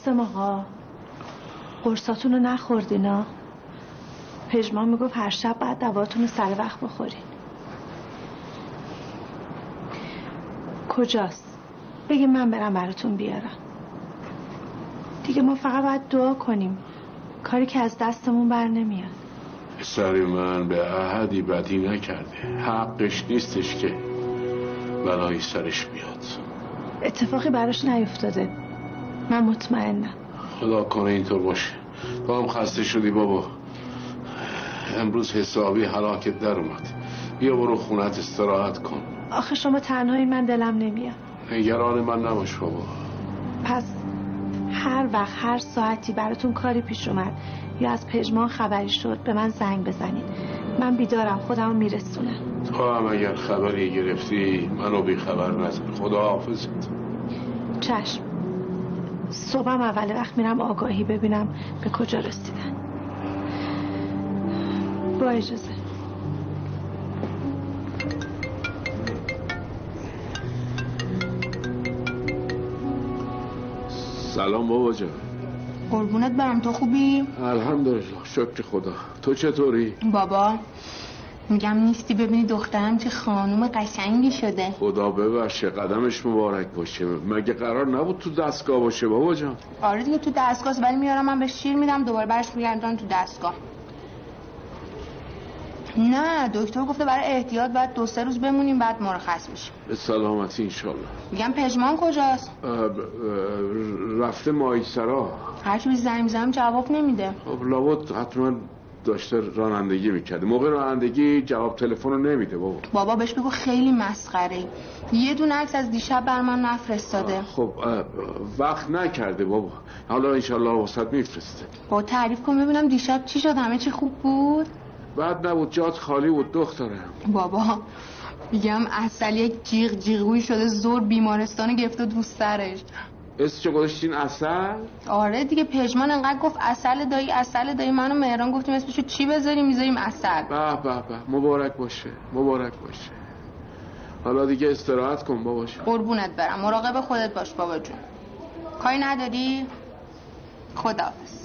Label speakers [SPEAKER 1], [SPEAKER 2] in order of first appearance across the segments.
[SPEAKER 1] قاسم آقا. قرصاتون رو نخوردینا پژمان می‌گفت هر شب بعد دواتون رو سر وقت بخورین. کجاست؟ بگی من برم براتون بیارم. دیگه ما فقط باید دعا کنیم. کاری که از دستمون بر نمیاد.
[SPEAKER 2] سر من به احدی بدی نکرده. حقش نیستش که بلایی سرش بیاد.
[SPEAKER 1] اتفاقی براش نیفتاده. من مطمئنم.
[SPEAKER 2] خدا کنه اینطور باشه. تو هم خسته شدی بابا. امروز حسابی حلاکت در اومد. بیا برو خونت استراحت کن.
[SPEAKER 1] آخه شما تنهایی من دلم نمیاد.
[SPEAKER 2] نگران من نباش بابا.
[SPEAKER 1] پس هر وقت هر ساعتی براتون کاری پیش اومد یا از پژمان خبری شد به من زنگ بزنید. من بیدارم خودم میرسونم.
[SPEAKER 2] تو هم اگر خبری گرفتی منو بی خبر نزن. خدا حافظت
[SPEAKER 1] چشم. صبحم اول وقت میرم آگاهی ببینم به کجا رسیدن. با اجازه.
[SPEAKER 2] سلام بابا جان.
[SPEAKER 3] قربونت برم تو خوبی؟
[SPEAKER 2] الحمدلله شکر خدا. تو چطوری؟
[SPEAKER 3] بابا. میگم نیستی ببینی دخترم چه خانوم قشنگی شده.
[SPEAKER 2] خدا ببخشه قدمش مبارک باشه. مگه قرار نبود تو دستگاه باشه بابا جان؟
[SPEAKER 3] آره دیگه تو دستگاه ولی میارم من به شیر میدم دوباره برش میگردم تو دستگاه. نه دکتر گفته برای احتیاط باید دو سه روز بمونیم بعد مرخص میشیم.
[SPEAKER 2] به سلامتی انشالله.
[SPEAKER 3] میگم پژمان کجاست؟
[SPEAKER 2] رفته مایسرا
[SPEAKER 3] هرچی به زنگ می‌زنم جواب نمیده.
[SPEAKER 2] خب لابد حتما داشته رانندگی می‌کرده. موقع رانندگی جواب تلفن رو نمیده بابا.
[SPEAKER 3] بابا بهش بگو خیلی مسخره. یه دونه عکس از دیشب بر من نفرستاده.
[SPEAKER 2] خب وقت نکرده بابا. حالا انشالله وسط میفرسته.
[SPEAKER 3] با تعریف کن ببینم دیشب چی شد همه چی خوب بود؟
[SPEAKER 2] بعد نبود جات خالی بود دخترم
[SPEAKER 3] بابا میگم اصل یک جیغ جیغوی شده زور بیمارستان گرفته دوست سرش
[SPEAKER 2] چه گذاشتین؟ اصل؟
[SPEAKER 3] آره دیگه پژمان انقدر گفت اصل دایی اصل دایی. منو مهران گفتیم اسمشو چی بذاریم؟ می‌ذاریم اصل
[SPEAKER 2] به به به. مبارک باشه مبارک باشه. حالا دیگه استراحت کن باباش.
[SPEAKER 3] قربونت برم. مراقب خودت باش بابا جون. کاری نداری؟ خداحافظ.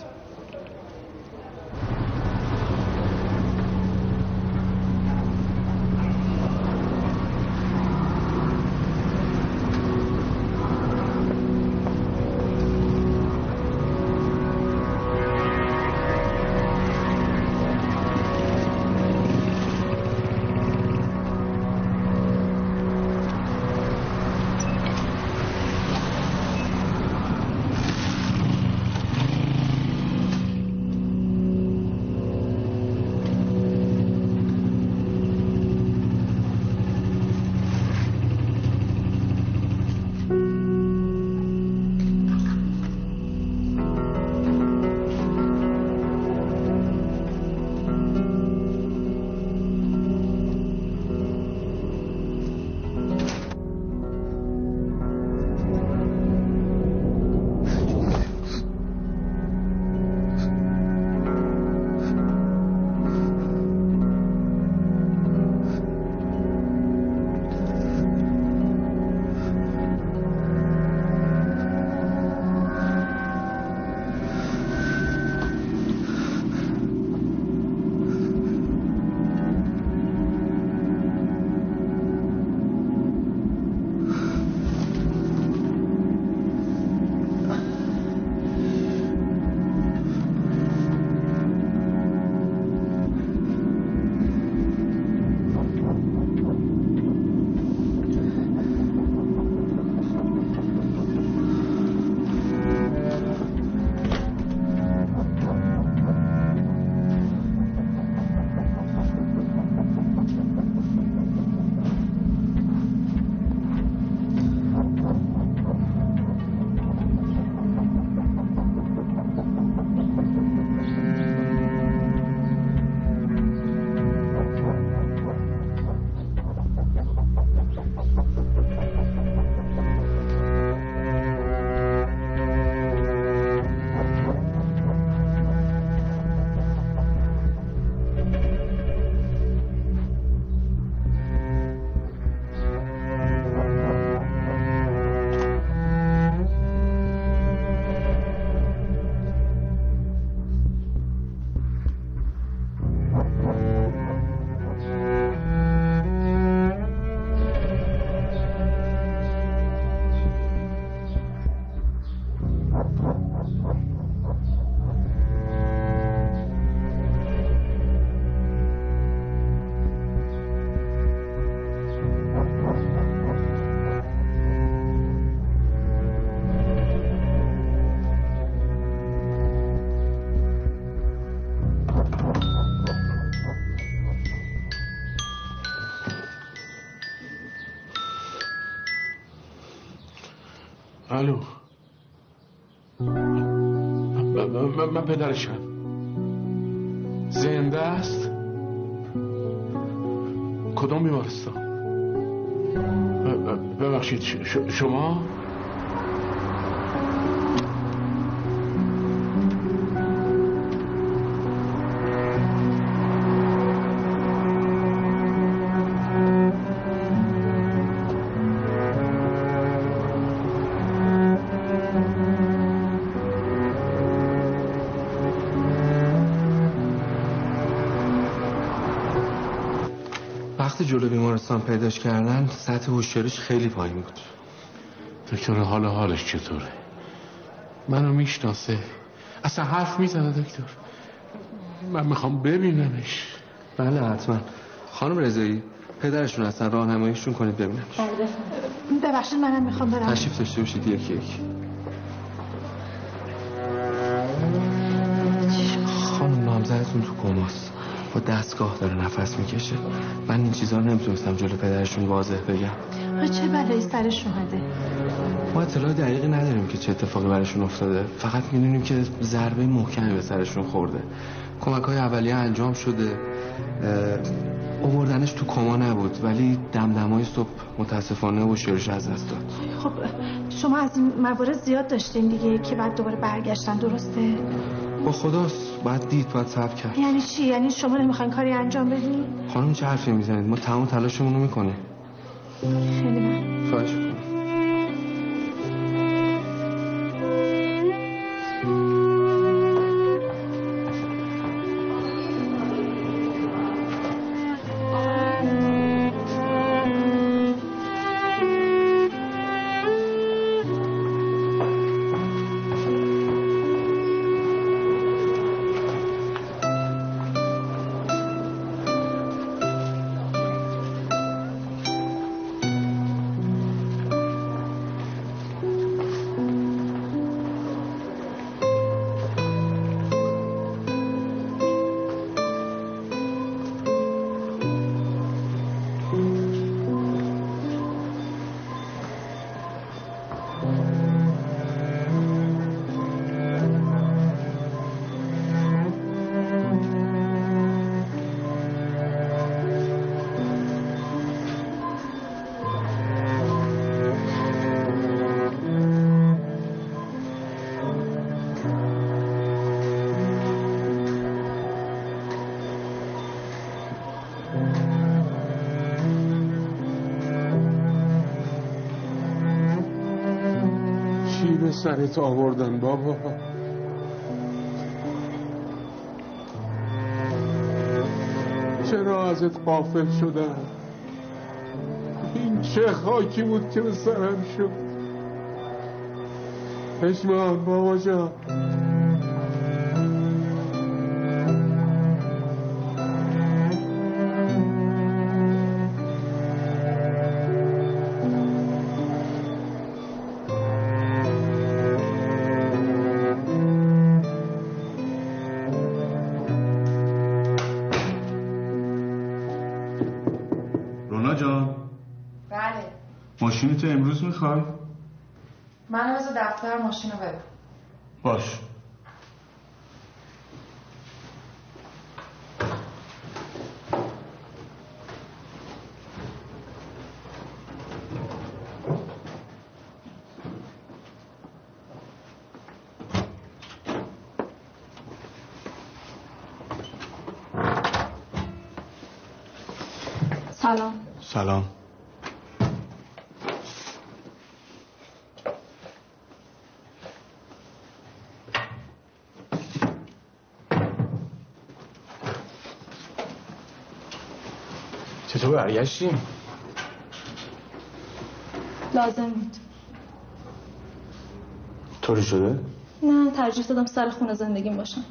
[SPEAKER 2] پدرشم. زنده است. کدوم بیمارستان؟ ببخشید شما؟
[SPEAKER 4] وقتی جلو بیمارستان پیداش کردن سطح هوشیاریش خیلی پایین بود.
[SPEAKER 2] دکتر حال حالش چطوره؟ منو می‌شناسه. اصلا حرف می‌زنه دکتر. من می‌خوام ببینمش.
[SPEAKER 4] بله حتما. خانم رضایی پدرشون هستن راهنماییشون کنید ببینم
[SPEAKER 1] بله ببخشید منم می‌خوام برم.
[SPEAKER 4] تشریف داشته باشید یکی یکی خانم نامزدتون تو کماست. با دستگاه داره نفس می‌کشه. من این چیزا رو نمی‌تونستم جلو پدرشون واضح بگم.
[SPEAKER 1] چه بلایی سرش اومده؟
[SPEAKER 4] ما اطلاع دقیقی نداریم که چه اتفاقی براشون افتاده. فقط می‌دونیم که ضربه محکمی به سرشون خورده. کمک های اولیه انجام شده. اووردنش تو کما نبود ولی دمدمای صبح متاسفانه و شرش از دست داد.
[SPEAKER 1] خب شما از این موارد زیاد داشتین دیگه که بعد دوباره برگشتن درسته؟
[SPEAKER 4] با خداست. باید دید باید صبر کرد.
[SPEAKER 1] یعنی چی؟ یعنی شما نمی‌خواین کاری انجام بدین؟
[SPEAKER 4] خانم چه حرفی می‌زنید؟ ما تمام تلاشمون رو می‌کنیم.
[SPEAKER 1] خیلی من
[SPEAKER 4] خواهش
[SPEAKER 2] سرت آوردن بابا. چرا ازت قافل شدن این چه خاکی بود که به سرم شد؟ پشمان بابا جان.
[SPEAKER 5] ماشین تو امروز می‌خوای؟
[SPEAKER 3] من از دفتر ماشین رو ببر
[SPEAKER 5] باش.
[SPEAKER 1] سلام.
[SPEAKER 5] سلام چطور برگشتیم؟
[SPEAKER 1] لازم بود
[SPEAKER 5] طوری شده؟
[SPEAKER 1] نه ترجیح دادم سر خونه زندگیم باشم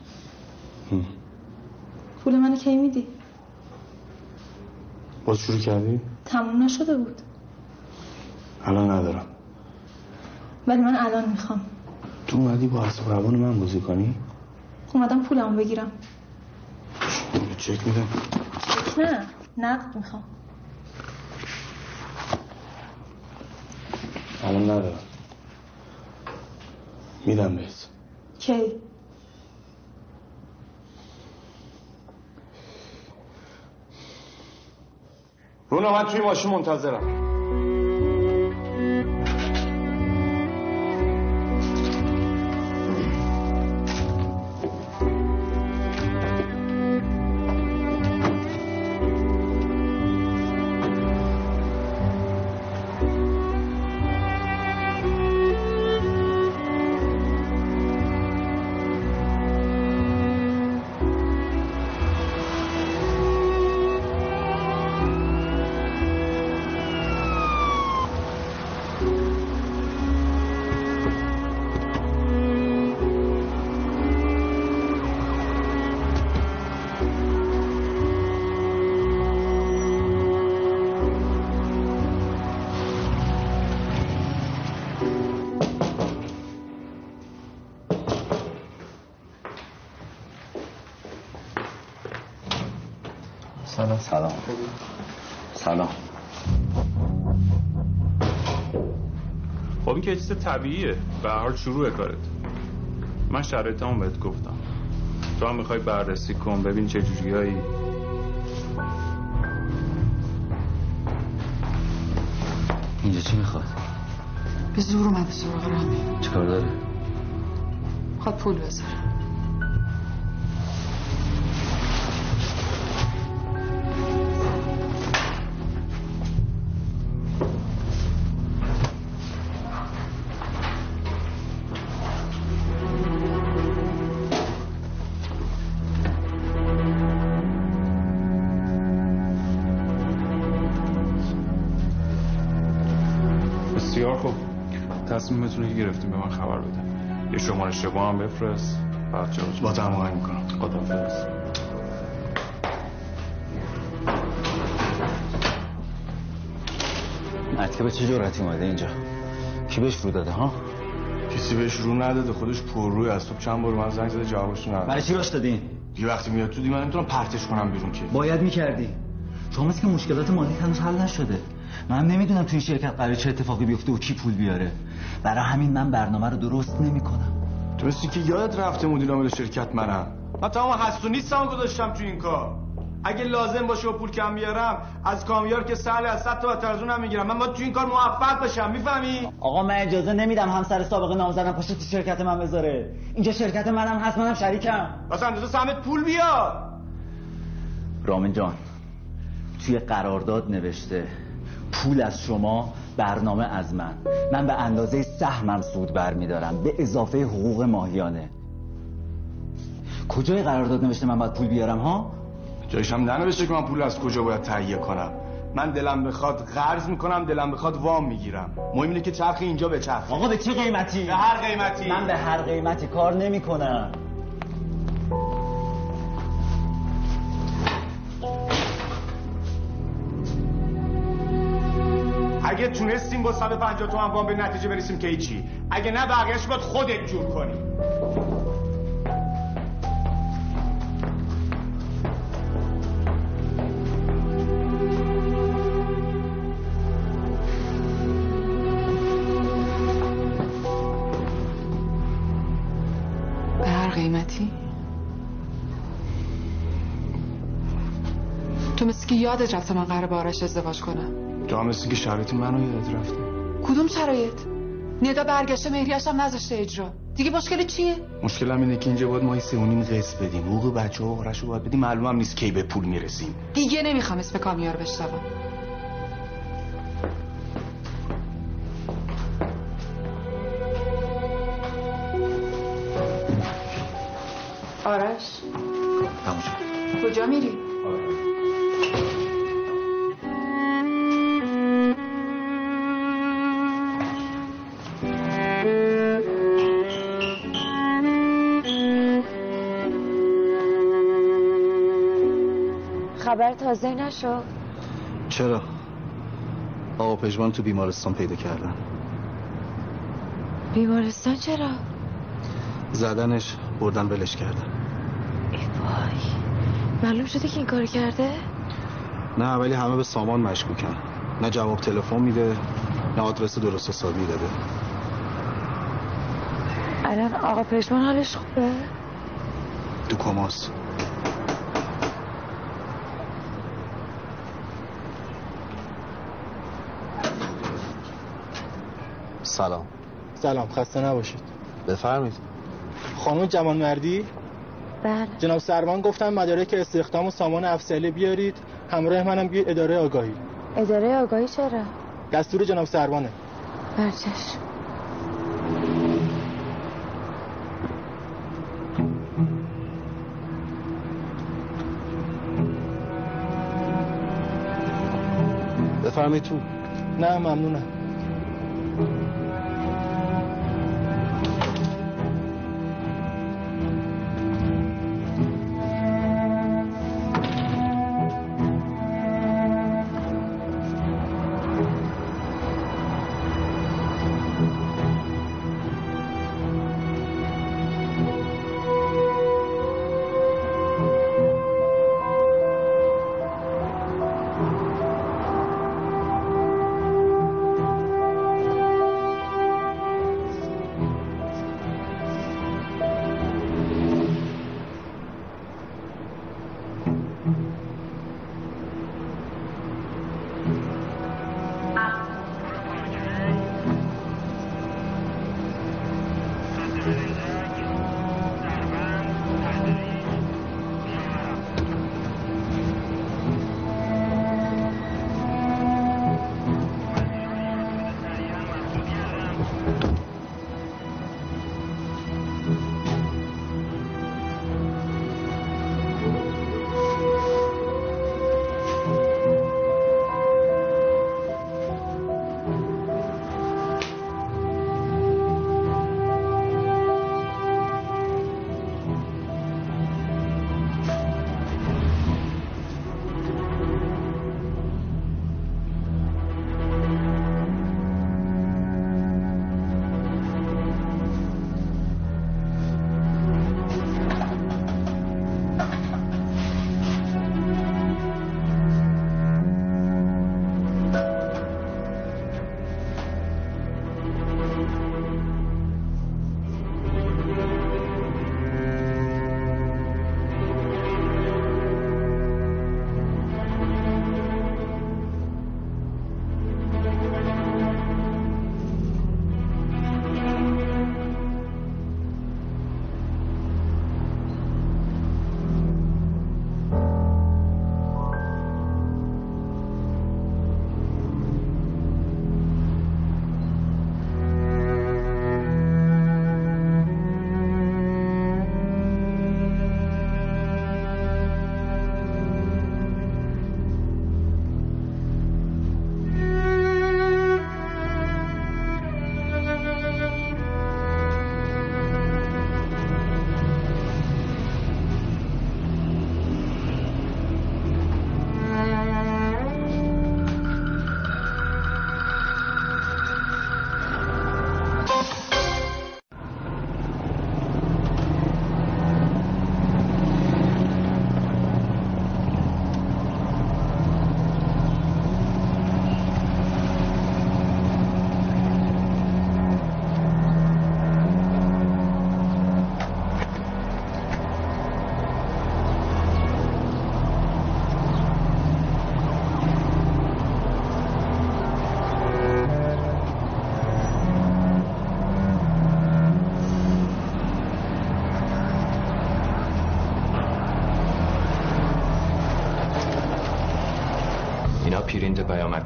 [SPEAKER 1] پول منو کی میدی؟
[SPEAKER 5] باز شروع کردی؟
[SPEAKER 1] تموم نشده بود
[SPEAKER 5] الان ندارم
[SPEAKER 1] ولی من الان می‌خوام
[SPEAKER 5] تو اومدی با حساب روان من بازی کنی؟
[SPEAKER 1] اومدم پولمو بگیرم
[SPEAKER 5] چک میدم
[SPEAKER 1] نه نقد می‌خوام
[SPEAKER 5] کم ندارم. میدم بهت.
[SPEAKER 1] کی؟
[SPEAKER 5] رونا من توی ماشین منتظرم.
[SPEAKER 4] سلام.
[SPEAKER 6] سلام. سلام.
[SPEAKER 7] خب این که چیز طبیعیه. به هر حال شروع کارت. من شرایطمو بهت گفتم. تو هم می‌خوای بررسی کن ببین چه جوریایی
[SPEAKER 6] اینجا چی می‌خواد؟
[SPEAKER 3] به زور اومده سراغ رامین.
[SPEAKER 6] چیکار داره؟
[SPEAKER 3] خواد پول بذاره
[SPEAKER 7] تصمیمتون که گرفتیم به من خبر بده. یه شماره شبا هم بفرست. بعد چه
[SPEAKER 5] با تو هماهنگ می‌کنم.
[SPEAKER 7] خدافظ.
[SPEAKER 6] مرتکه به چه جرأتی اومده اینجا؟ کی بهش رو داده ها؟
[SPEAKER 5] کسی بهش رو نداده خودش پرروی از صبح چند بار من زنگ زده جوابش نداد
[SPEAKER 6] برای چی راش دادین
[SPEAKER 5] یه وقتی میاد تو دی من نمی‌تونم پرتش کنم بیرون که.
[SPEAKER 6] باید می‌کردی. شما که مشکلات مالی هنوز حل نشده. من نمی‌دونم تو این شرکت قرار چه اتفاقی بیفته و کی پول بیاره. برای همین من برنامه رو درست نمی‌کنم.
[SPEAKER 5] مثل که یادت رفته مدیر عامل شرکت منم. من تمام و نیستم گذاشتم تو این کار. اگه لازم باشه و پول کم بیارم از کامیار که سهل از صد تا بدتر از اونم می‌گیرم من با تو این کار موفق بشم می‌فهمی؟
[SPEAKER 6] آقا من اجازه نمیدم همسر سابق نامزدم پاشه تو شرکت من بذاره. اینجا شرکت منم هست منم شریکم.
[SPEAKER 5] واسه اندازه سهمت پول بیاد
[SPEAKER 6] رامین جان توی قرارداد نوشته پول از شما برنامه از من. من به اندازه سهمم سود برمیدارم به اضافه حقوق ماهیانه. کجای قرارداد نوشته من باید پول بیارم ها؟
[SPEAKER 5] جایش هم ننوشته که من پول از کجا باید تهیه کنم. من دلم بخواد قرض می‌کنم دلم بخواد وام می‌گیرم. مهم اینه که چرخ اینجا به چرخ.
[SPEAKER 6] آقا به چه قیمتی؟
[SPEAKER 5] به هر قیمتی.
[SPEAKER 6] من به هر قیمتی کار نمی‌کنم.
[SPEAKER 5] اگه تونستیم با 150 تومن وام به نتیجه برسیم که هیچی. اگه نه بقیهش باید خودت جور کنی.
[SPEAKER 3] به قیمتی. تو مثل که یادت رفته من قرار با آرش ازدواج کنم.
[SPEAKER 5] مثل که شرایط منو یادت رفته.
[SPEAKER 3] کدوم شرایط؟ ندا برگشته مهریش هم نذاشته اجرا. دیگه مشکل چیه؟
[SPEAKER 5] مشکلم اینه که اینجا باید ماهی نیم قسط بدیم. حقوق بچه و آرش رو باید بدیم. معلوم هم نیست کی به پول می‌رسیم.
[SPEAKER 3] دیگه نمی‌خوام اسم کامیار بشنوم. آرش؟
[SPEAKER 6] تموم
[SPEAKER 3] کجا میری؟
[SPEAKER 8] خبر تازه نشد
[SPEAKER 9] چرا؟ آقا پژمان تو بیمارستان پیدا کردن
[SPEAKER 8] بیمارستان چرا؟
[SPEAKER 9] زدنش بردن ولش کردن
[SPEAKER 8] ای وای معلوم شده که این کار کرده؟
[SPEAKER 9] نه ولی همه به سامان مشکوکن نه جواب تلفن میده نه آدرس درست حسابی داده
[SPEAKER 8] الان آقا پشمان حالش خوبه؟
[SPEAKER 9] تو کماست سلام.
[SPEAKER 10] سلام خسته نباشید.
[SPEAKER 9] بفرمایید.
[SPEAKER 10] خانم جوان مردی
[SPEAKER 8] بله.
[SPEAKER 10] جناب سروان گفتم مدارک استخدام و سامان افسلی بیارید. همراه منم بیاید اداره آگاهی.
[SPEAKER 8] اداره آگاهی چرا؟
[SPEAKER 10] دستور جناب سروانه.
[SPEAKER 8] برچش.
[SPEAKER 9] بفرمایید تو.
[SPEAKER 10] نه ممنونم.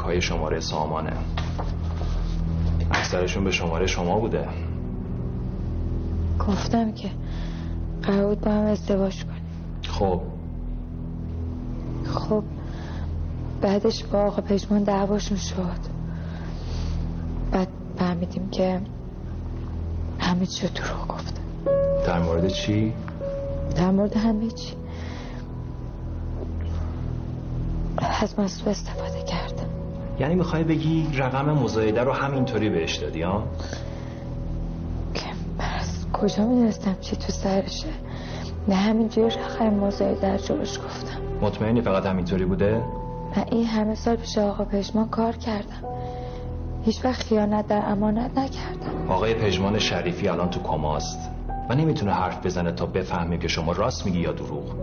[SPEAKER 11] های شماره سامانه. اکثرشون به شماره شما بوده.
[SPEAKER 8] گفتم که قرار بود با هم ازدواج کنیم.
[SPEAKER 11] خب.
[SPEAKER 8] خب بعدش با آقا پژمان دعواشون شد. بعد فهمیدیم که همه چی رو دروغ گفته
[SPEAKER 11] در مورد چی؟
[SPEAKER 8] در مورد همه چی. از من سو استفاده کرده
[SPEAKER 11] یعنی می‌خوای بگی رقم مزایده رو همینطوری بهش دادی ها؟
[SPEAKER 8] که از کجا می‌دونستم چی تو سرشه؟ نه همینجوری رقم مزایده رو جلوش گفتم.
[SPEAKER 11] مطمئنی فقط همینطوری بوده؟
[SPEAKER 8] من این همه سال پیش آقا پشمان کار کردم. هیچ وقت خیانت در امانت نکردم.
[SPEAKER 11] آقای پژمان شریفی الان تو کماست و نمی‌تونه حرف بزنه تا بفهمیم که شما راست میگی یا دروغ.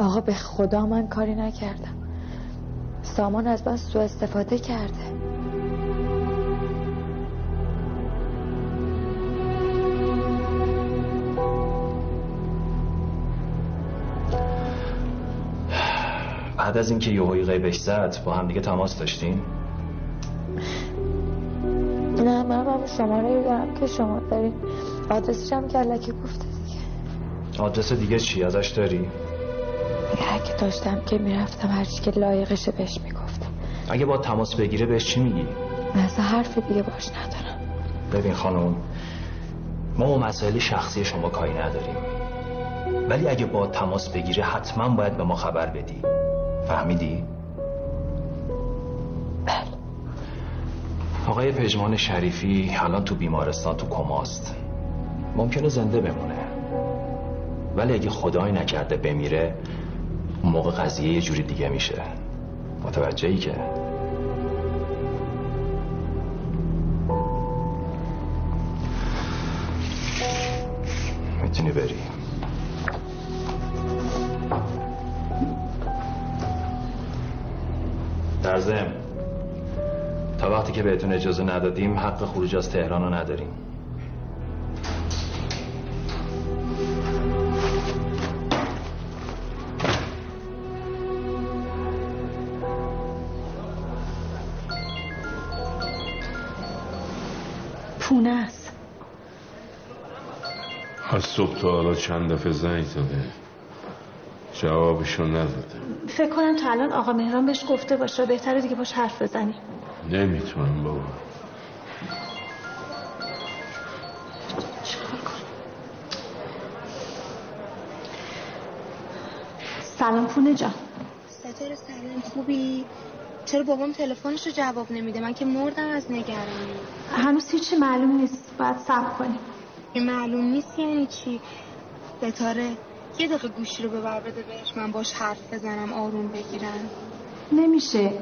[SPEAKER 8] آقا به خدا من کاری نکردم. سامان از من سوء استفاده کرده.
[SPEAKER 11] بعد از اینکه یهویی غیبش زد با هم دیگه تماس داشتین
[SPEAKER 8] نه من هم شماره دارم که شما دارین. آدرسش هم کلکی گفته دیگه.
[SPEAKER 11] آدرس دیگه چی؟ ازش داری؟
[SPEAKER 8] اگه داشتم که می‌رفتم هرچی که لایقشه بهش می‌گفتم.
[SPEAKER 11] اگه با تماس بگیره بهش چی میگی؟
[SPEAKER 8] مثلا حرف دیگه باش ندارم.
[SPEAKER 11] ببین خانم ما با مسائل شخصی شما کاری نداریم. ولی اگه با تماس بگیره حتما باید به ما خبر بدی. فهمیدی؟ آقای پژمان شریفی الان تو بیمارستان تو کماست. ممکنه زنده بمونه. ولی اگه خدایی نکرده بمیره اون موقع قضیه یه جوری دیگه میشه. متوجهی که؟ می‌تونی بری. در ضمن تا وقتی که بهتون اجازه ندادیم حق خروج از تهران رو نداریم.
[SPEAKER 2] از صبح تا حالا چند دفعه زنگ زده. جوابشو نداده.
[SPEAKER 1] فکر کنم تا الان آقا مهران بهش گفته باشه. بهتره دیگه باش حرف بزنیم.
[SPEAKER 2] نمی‌تونم بابا.
[SPEAKER 1] سلام پونه جان.
[SPEAKER 3] ستاره سلام. خوبی؟ چرا بابام تلفنش رو جواب نمیده؟ من که مردم از نگرانی
[SPEAKER 1] هنوز هیچی معلوم نیست. باید صبر کنیم.
[SPEAKER 3] معلوم نیست یعنی چی. ستاره یه دقیقه گوشی رو ببر بده بهش. من باش حرف بزنم آروم بگیرم.
[SPEAKER 1] نمیشه.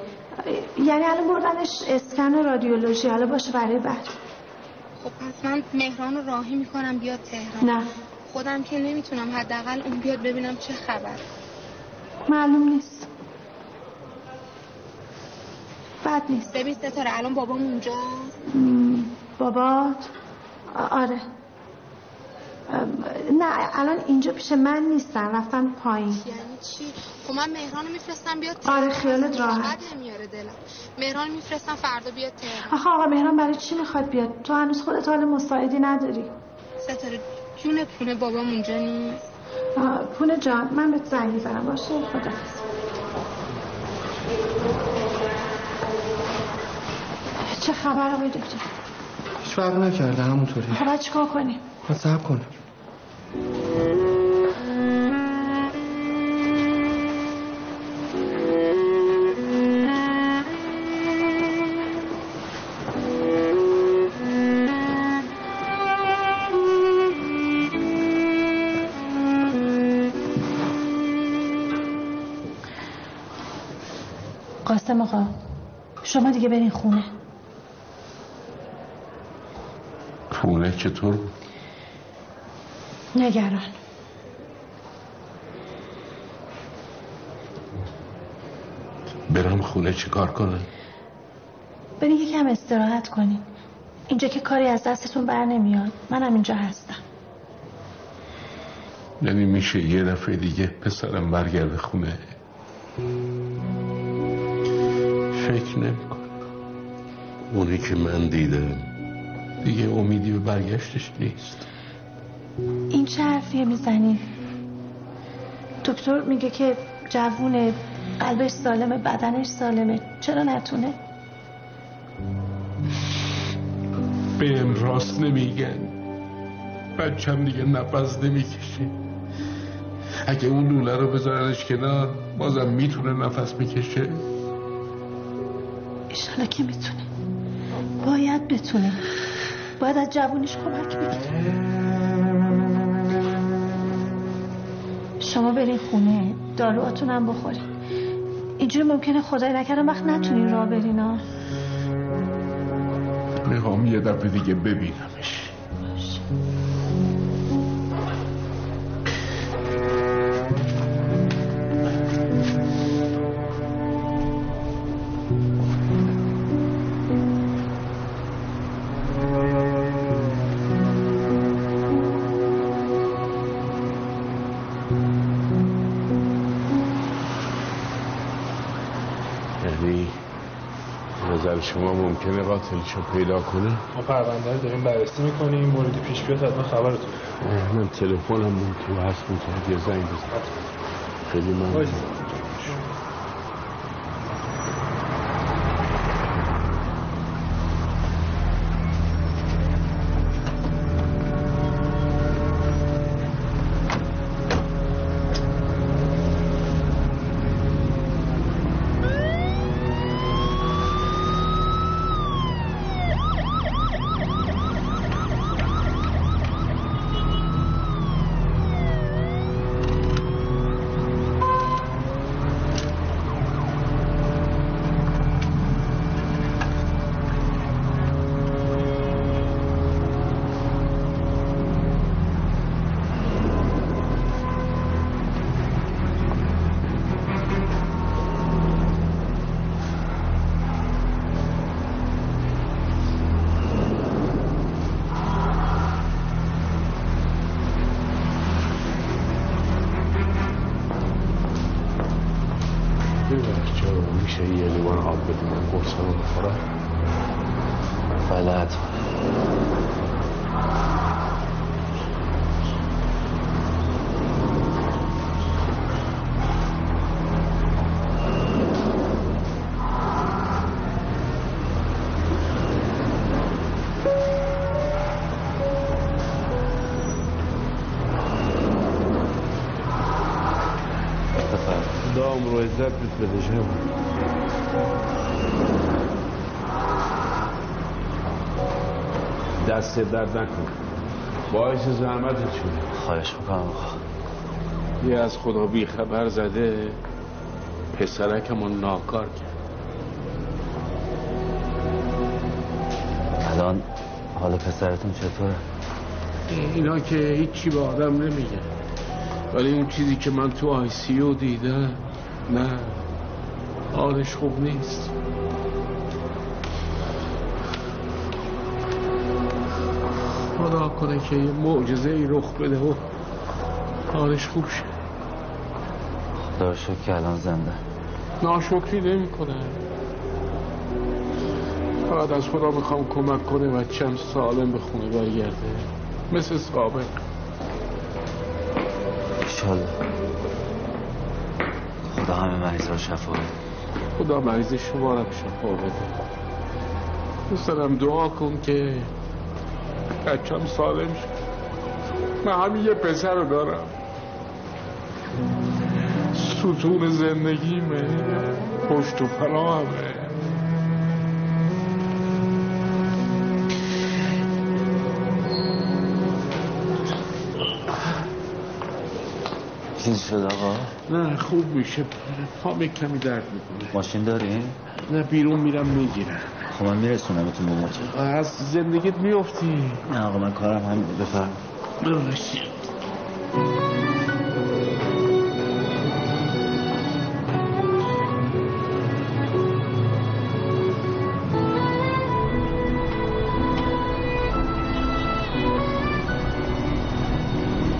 [SPEAKER 1] یعنی الان بردنش اسکن رادیولوژی. حالا باشه برای بعد.
[SPEAKER 3] خب پس من مهران رو راهی می‌کنم بیاد تهران.
[SPEAKER 1] نه.
[SPEAKER 3] خودم که نمی‌تونم. حداقل اون بیاد ببینم چه خبر.
[SPEAKER 1] معلوم نیست. بد نیست.
[SPEAKER 3] ببین ستاره الان بابام اونجا
[SPEAKER 1] بابات آره. نه الان اینجا پیش من نیستن رفتن پایین.
[SPEAKER 3] یعنی چی؟ خب من مهران رو میفرستم بیاد
[SPEAKER 1] آره خیالت راحت.
[SPEAKER 3] نمیاره دلم. مهران میفرستم فردا بیاد تهران.
[SPEAKER 1] آخه آقا مهران برای چی می‌خواد بیاد؟ تو هنوز خودت حال مساعدی نداری.
[SPEAKER 3] ستاره جون پونه بابام اونجا نیست.
[SPEAKER 1] پونه جان من بهت زنگ می‌زنم. باشه خدا چه خبر آقای دکتر؟
[SPEAKER 4] هیچ فرق نکرده همونطوری.
[SPEAKER 1] خب چیکار کنیم؟
[SPEAKER 4] باید صبر کنیم
[SPEAKER 1] قاسم آقا شما دیگه برین خونه
[SPEAKER 2] پونه چطور بود؟
[SPEAKER 1] نگران.
[SPEAKER 2] برم خونه چیکار کنم؟
[SPEAKER 1] برین یکم استراحت کنین. اینجا که کاری از دستتون بر نمیاد. منم اینجا هستم.
[SPEAKER 2] یعنی میشه یه دفعه دیگه پسرم برگرده خونه؟ فکر نمی‌کنم. اونی که من دیدم دیگه امیدی به برگشتش نیست.
[SPEAKER 1] این چه حرفیه می‌زنی؟ دکتر میگه که جوونه قلبش سالمه بدنش سالمه. چرا نتونه؟
[SPEAKER 2] بهم راست نمیگن. بچم دیگه نفس نمی‌کشه. اگه اون لوله رو بذارنش کنار بازم می‌تونه نفس بکشه.
[SPEAKER 1] ایشالا که می‌تونه. باید بتونه. باید از جوونیش کمک بگیره. شما برین خونه داروهاتون هم بخورین. اینجوری ممکنه خدای نکرم وقت نتونین راه برین ها.
[SPEAKER 2] می‌خوام یه دفعه دیگه ببینمش. نظر شما ممکنه قاتلشو پیدا کنه؟
[SPEAKER 12] ما پرونده رو داریم بررسی می‌کنیم. مورد پیش بیاد حتما خبرتون.
[SPEAKER 2] من تلفنم تو هست می‌تونید یه زنگ بزن. خیلی ممنون. بدی من قرصمو بخورم
[SPEAKER 11] بله حتما
[SPEAKER 2] دام رو دست درد نکن. باعث زحمتت شده
[SPEAKER 11] خواهش می‌کنم آقا.
[SPEAKER 2] یه از خدا بی خبر زده پسرکمون ناکار کرد.
[SPEAKER 6] الان حال پسرتون چطوره؟
[SPEAKER 2] اینا که هیچی به آدم نمیگه ولی اون چیزی که من تو آی سی او دیدم نه. حالش خوب نیست. خدا کنه که یه معجزه ای رخ بده و حالش خوب شه.
[SPEAKER 6] خدا شکر که الان زنده.
[SPEAKER 2] ناشکری نمی کنه. فقط از خدا می‌خوام کمک کنه و چند سالم به خونه برگرده. مثل سابق
[SPEAKER 6] ایشالله خدا همه مریض رو شفا بده.
[SPEAKER 2] خدا مریض شما رو شفا بده. دوست دارم دعا کن که بچم سالم شد. من همین یه پسر رو دارم. ستون زندگیمه پشت و پناهمه
[SPEAKER 6] چیزی شد آقا؟
[SPEAKER 2] نه خوب میشه. پام کمی درد می‌کنه.
[SPEAKER 6] ماشین داریم؟
[SPEAKER 2] نه بیرون میرم می‌گیرم.
[SPEAKER 6] خب من میرسونمتون به موتور
[SPEAKER 2] از زندگیت میفتی
[SPEAKER 6] نه آقا من کارم همین بفرم
[SPEAKER 2] ببخشید.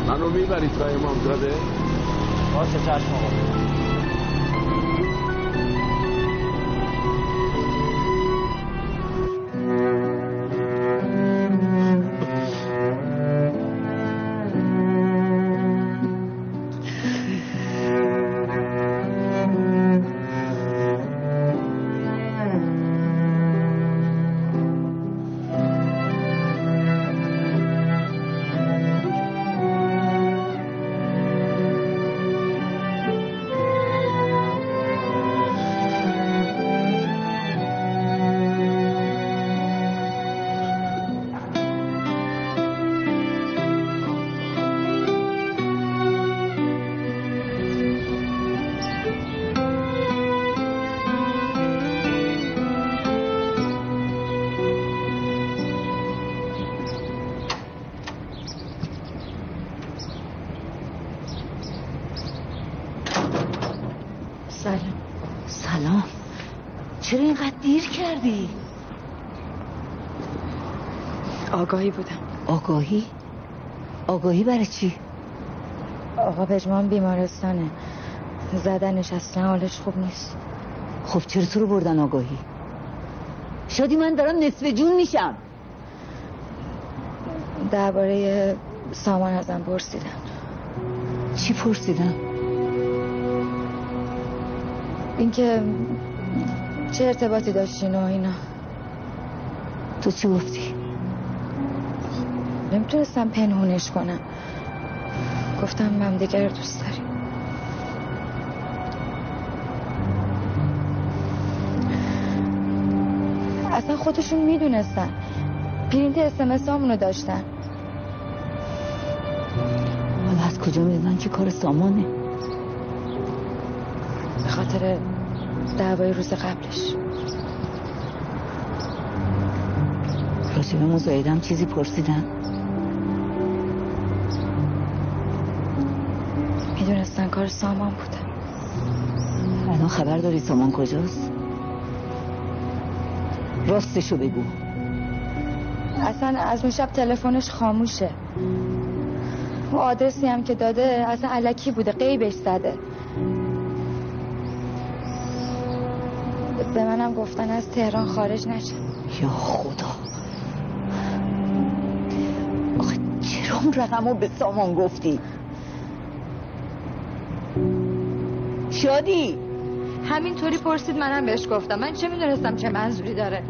[SPEAKER 2] منو می‌برید تا امامزاده
[SPEAKER 6] باشه چشم آقا.
[SPEAKER 8] آگاهی بودم
[SPEAKER 13] آگاهی؟ آگاهی برای چی؟
[SPEAKER 8] آقا پژمان بیمارستانه زدنش اصلا حالش خوب نیست
[SPEAKER 13] خب چرا تو رو بردن آگاهی؟ شادی من دارم نصف جون میشم
[SPEAKER 8] درباره سامان ازم پرسیدن
[SPEAKER 13] چی پرسیدن؟
[SPEAKER 8] اینکه چه ارتباطی داشتین و اینا
[SPEAKER 13] تو چی گفتی؟
[SPEAKER 8] نمی‌تونستم پنهونش کنم. گفتم هم دیگر رو دوست داریم اصلا خودشون می‌دونستن. پرینت اسمس همونو داشتن.
[SPEAKER 13] حالا از کجا می‌دونن که کار سامانه؟
[SPEAKER 8] به خاطر دعوای روز قبلش.
[SPEAKER 13] راجب مزایدم چیزی پرسیدن.
[SPEAKER 8] می‌دونستن کار سامان بوده
[SPEAKER 13] الان خبر داری سامان کجاست؟ راستشو بگو.
[SPEAKER 8] اصلا از اون شب تلفنش خاموشه. و آدرسی هم که داده اصلا علکی بوده قیبش زده. به منم گفتن از تهران خارج نشه.
[SPEAKER 13] یا خدا. آخه چرا اون رقم رو به سامان گفتی؟ شادی؟
[SPEAKER 8] همینطوری پرسید منم بهش گفتم. من چه می‌دونستم چه منظوری داره؟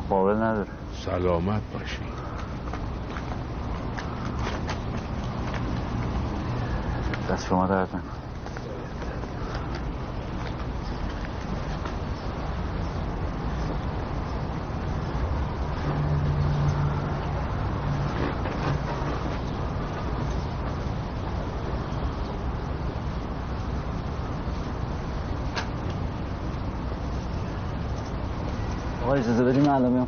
[SPEAKER 6] قابل نداره.
[SPEAKER 2] سلامت باشی.
[SPEAKER 6] دست شما درد نکنه آقا اجازه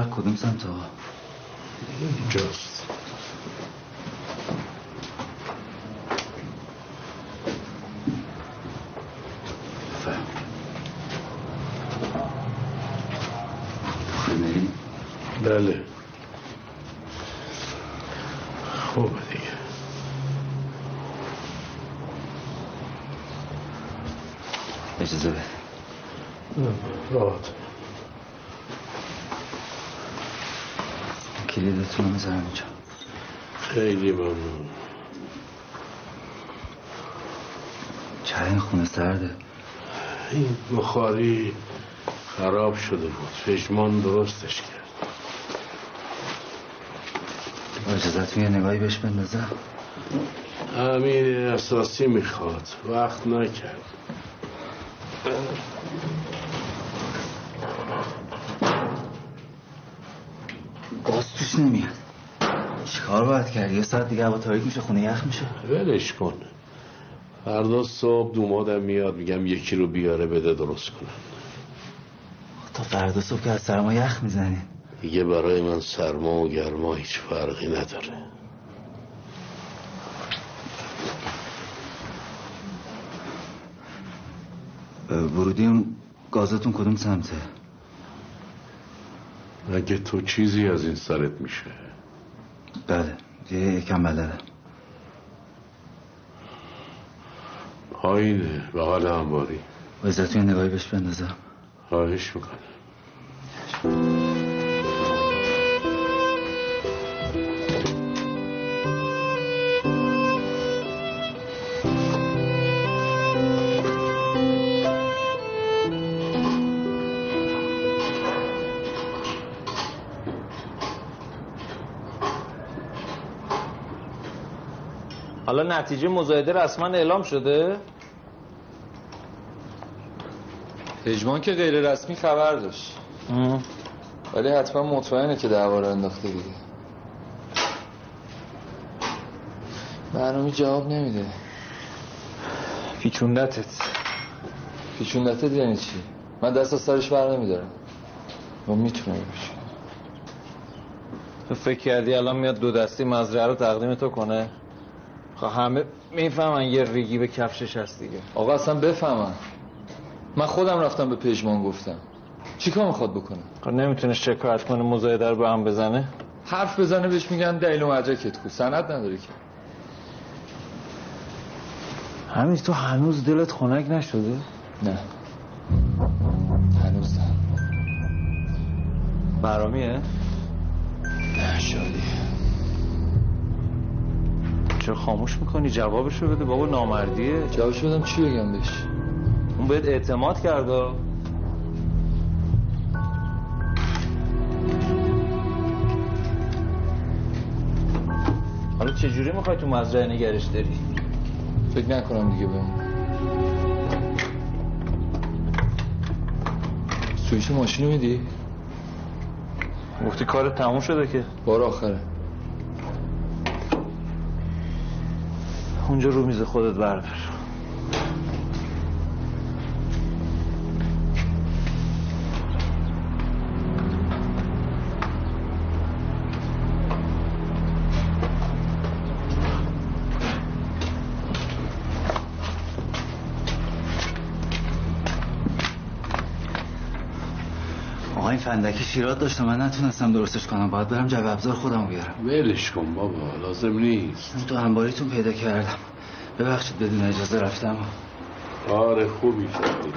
[SPEAKER 6] بر کدوم سمت آقا.
[SPEAKER 2] اینجاست. بله. خوبه دیگه
[SPEAKER 6] اجازه بده
[SPEAKER 2] راحت
[SPEAKER 6] کلیدتون رو می‌ذارم اینجا
[SPEAKER 2] خیلی ممنون
[SPEAKER 6] چرا این خونه سرده.
[SPEAKER 2] این بخاری خراب شده بود. فشمان درستش کرد.
[SPEAKER 6] با اجازتون یه نگاهی بهش بندازم
[SPEAKER 2] امیر اساسی می‌خواد. وقت نکرد.
[SPEAKER 6] گاز توش نمیاد. چیکار باید کرد؟ یه ساعت دیگه هوا تاریک میشه خونه یخ میشه.
[SPEAKER 2] ولش کن. فردا صبح دومادم میاد میگم یکی رو بیاره بده درست کنن
[SPEAKER 6] تا فردا صبح که از سرما یخ می‌زنی.
[SPEAKER 2] دیگه برای من سرما و گرما هیچ فرقی نداره.
[SPEAKER 6] ورودی گازتون کدوم سمته؟
[SPEAKER 2] اگه تو چیزی از این سرت میشه؟
[SPEAKER 6] بله. یه یکم بلدم
[SPEAKER 2] پایینه. بغل انباری
[SPEAKER 6] با عزتون یه نگاهی بهش بندازم.
[SPEAKER 2] خواهش می‌کنم.
[SPEAKER 14] نتیجه مزایده رسما اعلام شده؟
[SPEAKER 15] پژمان که غیر رسمی خبر داشت. ولی حتما مطمئنه که دعوا رو انداخته دیگه. برنامه جواب نمیده.
[SPEAKER 14] پیچوندتت.
[SPEAKER 15] پیچوندتت یعنی چی؟ من دست از سرش بر نمیدارم. و می‌تونه بشه
[SPEAKER 14] تو فکر کردی الان میاد دو دستی مزرعه رو تقدیم تو کنه؟ همه می‌فهمن یه ریگی به کفشش هست دیگه.
[SPEAKER 15] آقا اصلا بفهمن. من خودم رفتم به پژمان گفتم. چیکار می‌خواد بکنه؟
[SPEAKER 14] خب نمی‌تونه شکایت کنه مزایده رو به هم بزنه.
[SPEAKER 15] حرف بزنه بهش میگن دلیل و مدرکت کو سند نداره که.
[SPEAKER 14] همین تو هنوز دلت خنک نشده؟
[SPEAKER 15] نه. هنوز نه.
[SPEAKER 14] برامیه چرا خاموش می‌کنی؟ جوابشو بده. بابا نامردیه.
[SPEAKER 15] جوابشو بدم چی بگم بهش؟
[SPEAKER 14] اون بهت اعتماد کرده. حالا چجوری می‌خوای تو مزرعه نگرش داری؟
[SPEAKER 15] فکر نکنم دیگه بمون سویش ماشینو میدی؟
[SPEAKER 14] گفتی کار تموم شده که.
[SPEAKER 15] بار آخره.
[SPEAKER 14] اونجا رو میز خودت بردار.
[SPEAKER 6] فندکی شیرات داشته من نتونستم درستش کنم. باید برم جواب ابزار خودم بیارم.
[SPEAKER 2] ولش کن بابا لازم نیست.
[SPEAKER 6] تو انباریتون پیدا کردم. ببخشید بدون اجازه رفتم.
[SPEAKER 2] کار خوبی کردی.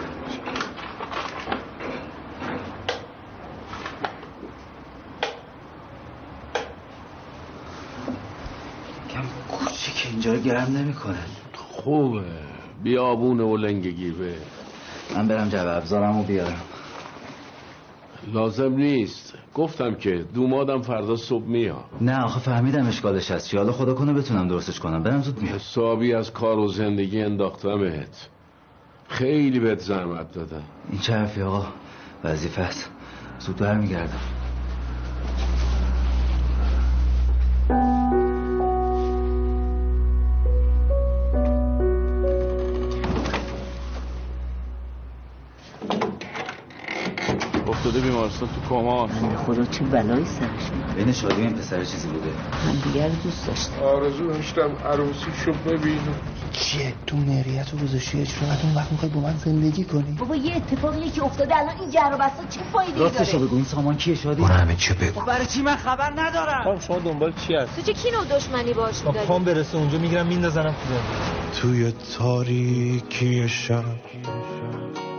[SPEAKER 6] کم کوچیک اینجا رو گرم نمی‌کنه.
[SPEAKER 2] خوبه. بیابون و لنگگی به
[SPEAKER 6] من برم جواب ابزارم رو بیارم.
[SPEAKER 2] لازم نیست. گفتم که دومادم فردا صبح میاد.
[SPEAKER 6] نه آخه فهمیدم اشکالش هست. چی؟ حالا خدا کنه بتونم درستش کنم. برم زود میاد
[SPEAKER 2] حسابی از کار و زندگی انداختمت خیلی بهت زحمت دادم
[SPEAKER 6] این چه حرفی آقا؟ وظیفه است. زود برمیگردم.
[SPEAKER 2] افتاده بیمارستان تو کما
[SPEAKER 13] خدا چه بلایی سرش میاد
[SPEAKER 6] بین شادی این پسر چیزی بوده.
[SPEAKER 13] هم دیگر دوست داشته
[SPEAKER 2] آرزو داشتم عروسیشو ببینم.
[SPEAKER 16] چیه؟ تو مریت و گذاشتی اجرا اون وقت می‌خوای با من زندگی کنی؟
[SPEAKER 13] بابا یه اتفاقیه که افتاده الان این جر و بسته چه فایده
[SPEAKER 6] راستشو
[SPEAKER 13] داره؟
[SPEAKER 6] بگو این سامان کیه شادی؟
[SPEAKER 16] برو همه چه بگو.
[SPEAKER 6] خب برای چی من خبر ندارم؟
[SPEAKER 10] خانم شما دنبال چی هست
[SPEAKER 1] تو چه کی نوع دشمنی باش
[SPEAKER 10] تا
[SPEAKER 1] داری
[SPEAKER 10] پام برسه اونجا می‌گیرم میندازنم تو زندگی.
[SPEAKER 17] توی تاریکی شب.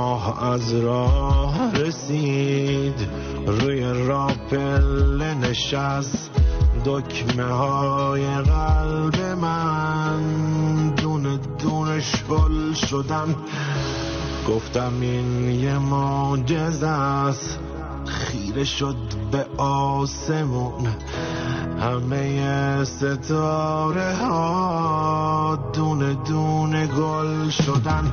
[SPEAKER 17] ماه از راه رسید. روی راپل نشست. دکمه های قلب من. دونه دونه شل شدن. گفتم این یه معجزه است. خیره شد به آسمون. همه ستاره ها دونه دونه گل شدن.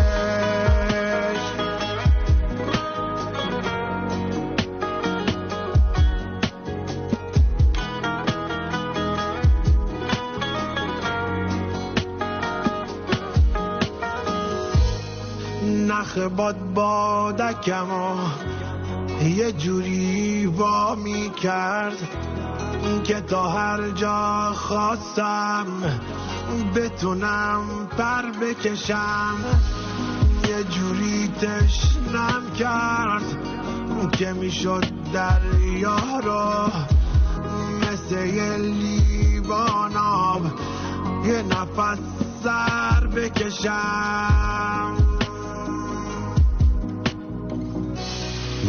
[SPEAKER 17] نخ باد بادکم یه جوری وا می کرد که تا هر جا خواستم بتونم پر بکشم. یه جوری تشنم کرد که می‌شد دریا رو مثل یه لیوان آب یه نفس سر بکشم.